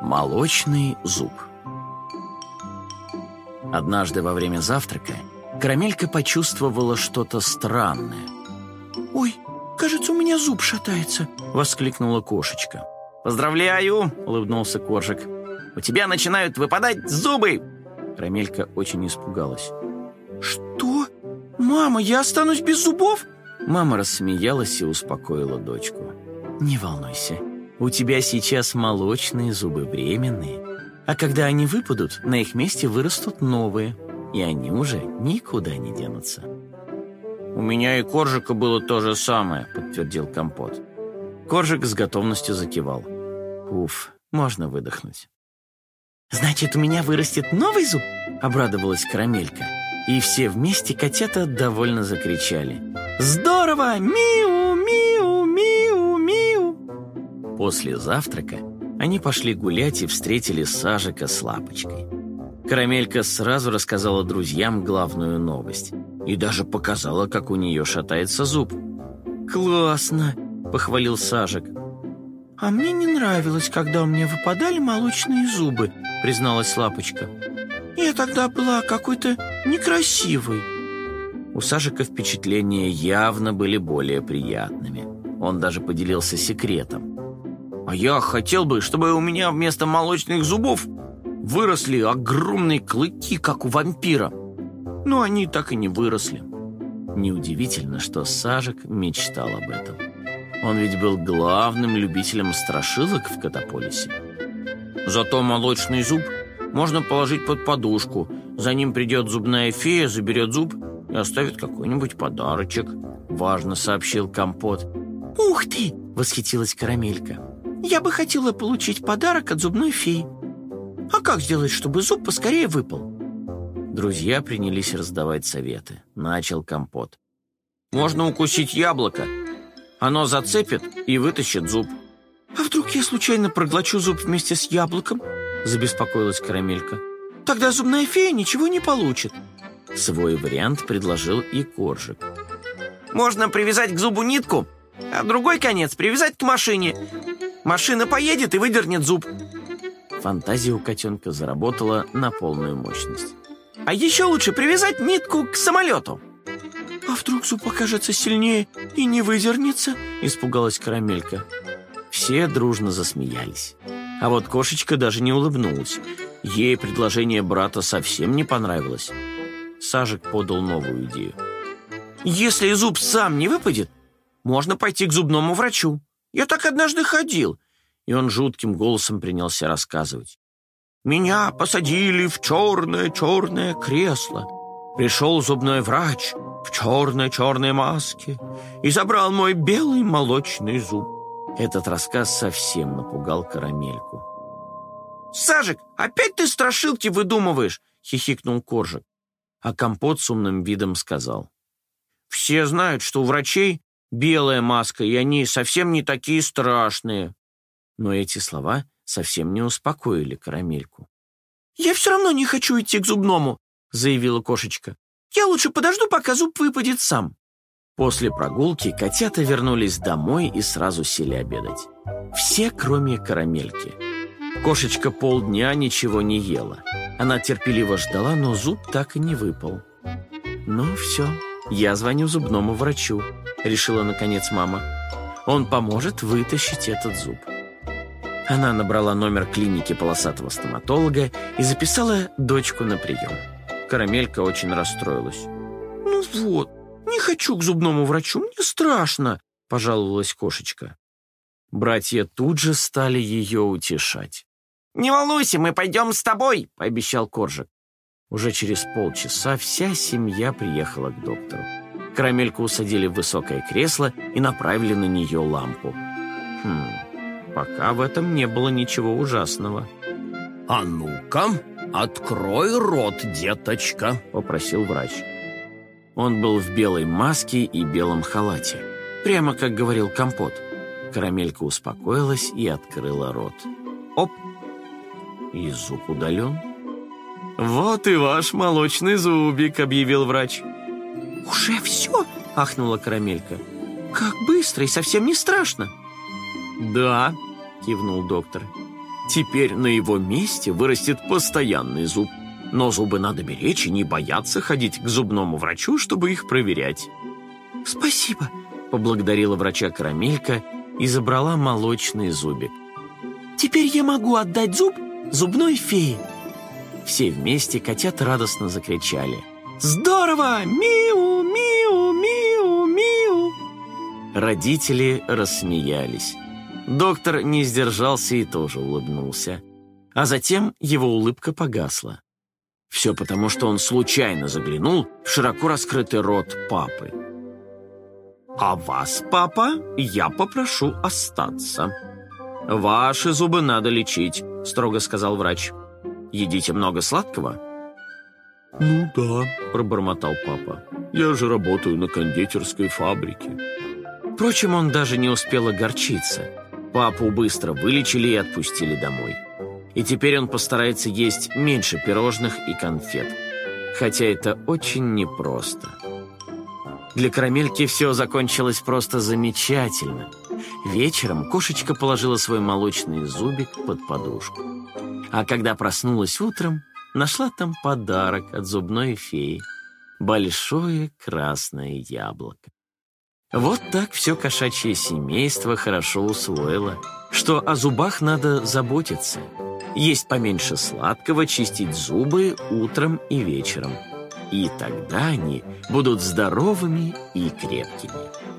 Молочный зуб Однажды во время завтрака Карамелька почувствовала что-то странное. «Ой, кажется, у меня зуб шатается», — воскликнула кошечка. «Поздравляю!» — улыбнулся Коржик. «У тебя начинают выпадать зубы!» Карамелька очень испугалась. «Что? Мама, я останусь без зубов?» Мама рассмеялась и успокоила дочку. «Не волнуйся, у тебя сейчас молочные зубы временные, а когда они выпадут, на их месте вырастут новые, и они уже никуда не денутся». «У меня и Коржика было то же самое», — подтвердил Компот. Коржик с готовностью закивал. Уф, можно выдохнуть. «Значит, у меня вырастет новый зуб?» — обрадовалась Карамелька. И все вместе котята довольно закричали. «Здорово! Миу, миу, миу, миу!» После завтрака они пошли гулять и встретили Сажика с Лапочкой. Карамелька сразу рассказала друзьям главную новость и даже показала, как у нее шатается зуб. «Классно!» — похвалил Сажик. «А мне не нравилось, когда у меня выпадали молочные зубы», — призналась Лапочка. «Я тогда была какой-то некрасивой». У Сажика впечатления явно были более приятными. Он даже поделился секретом. «А я хотел бы, чтобы у меня вместо молочных зубов выросли огромные клыки, как у вампира. Но они так и не выросли». Неудивительно, что Сажик мечтал об этом. Он ведь был главным любителем страшилок в Катаполисе. Зато молочный зуб можно положить под подушку. За ним придет зубная фея, заберет зуб и оставит какой-нибудь подарочек. Важно сообщил Компот. «Ух ты!» — восхитилась Карамелька. «Я бы хотела получить подарок от зубной феи. А как сделать, чтобы зуб поскорее выпал?» Друзья принялись раздавать советы. Начал Компот. «Можно укусить яблоко, оно зацепит и вытащит зуб. «А вдруг я случайно проглочу зуб вместе с яблоком?» Забеспокоилась Карамелька. «Тогда зубная фея ничего не получит». Свой вариант предложил и Коржик. «Можно привязать к зубу нитку, а другой конец привязать к машине. Машина поедет и выдернет зуб». Фантазия у котенка заработала на полную мощность. «А еще лучше привязать нитку к самолету». «А вдруг зуб окажется сильнее и не выдернется?» – испугалась Карамелька. Все дружно засмеялись. А вот кошечка даже не улыбнулась. Ей предложение брата совсем не понравилось. Сажик подал новую идею. «Если зуб сам не выпадет, можно пойти к зубному врачу. Я так однажды ходил». И он жутким голосом принялся рассказывать. «Меня посадили в черное-черное кресло. Пришел зубной врач в черной-черной маске и забрал мой белый молочный зуб. Этот рассказ совсем напугал карамельку. «Сажик, опять ты страшилки выдумываешь?» — хихикнул Коржик. А компот с умным видом сказал. «Все знают, что у врачей белая маска, и они совсем не такие страшные». Но эти слова совсем не успокоили карамельку. «Я все равно не хочу идти к зубному», — заявила кошечка. Я лучше подожду, пока зуб выпадет сам». После прогулки котята вернулись домой и сразу сели обедать. Все, кроме карамельки. Кошечка полдня ничего не ела. Она терпеливо ждала, но зуб так и не выпал. «Ну все, я звоню зубному врачу», — решила наконец мама. «Он поможет вытащить этот зуб». Она набрала номер клиники полосатого стоматолога и записала дочку на прием. Карамелька очень расстроилась. «Ну вот, не хочу к зубному врачу, мне страшно», — пожаловалась кошечка. Братья тут же стали ее утешать. «Не волнуйся, мы пойдем с тобой», — пообещал Коржик. Уже через полчаса вся семья приехала к доктору. Карамельку усадили в высокое кресло и направили на нее лампу. Хм, пока в этом не было ничего ужасного. «А ну-ка, открой рот, деточка», — попросил врач. Он был в белой маске и белом халате. Прямо как говорил Компот. Карамелька успокоилась и открыла рот. Оп! И зуб удален. «Вот и ваш молочный зубик», — объявил врач. «Уже все?» — ахнула Карамелька. «Как быстро и совсем не страшно». «Да», — кивнул доктор. Теперь на его месте вырастет постоянный зуб. Но зубы надо беречь и не бояться ходить к зубному врачу, чтобы их проверять. «Спасибо», — поблагодарила врача Карамелька и забрала молочный зубик. «Теперь я могу отдать зуб зубной фее». Все вместе котята радостно закричали. «Здорово! Миу, миу, Родители рассмеялись. Доктор не сдержался и тоже улыбнулся. А затем его улыбка погасла. Все потому, что он случайно заглянул в широко раскрытый рот папы. «А вас, папа, я попрошу остаться. Ваши зубы надо лечить», — строго сказал врач. «Едите много сладкого?» «Ну да», — пробормотал папа. «Я же работаю на кондитерской фабрике». Впрочем, он даже не успел огорчиться. Папу быстро вылечили и отпустили домой. И теперь он постарается есть меньше пирожных и конфет. Хотя это очень непросто. Для карамельки все закончилось просто замечательно. Вечером кошечка положила свой молочный зубик под подушку. А когда проснулась утром, нашла там подарок от зубной феи. Большое красное яблоко. Вот так все кошачье семейство хорошо усвоило, что о зубах надо заботиться. Есть поменьше сладкого, чистить зубы утром и вечером. И тогда они будут здоровыми и крепкими.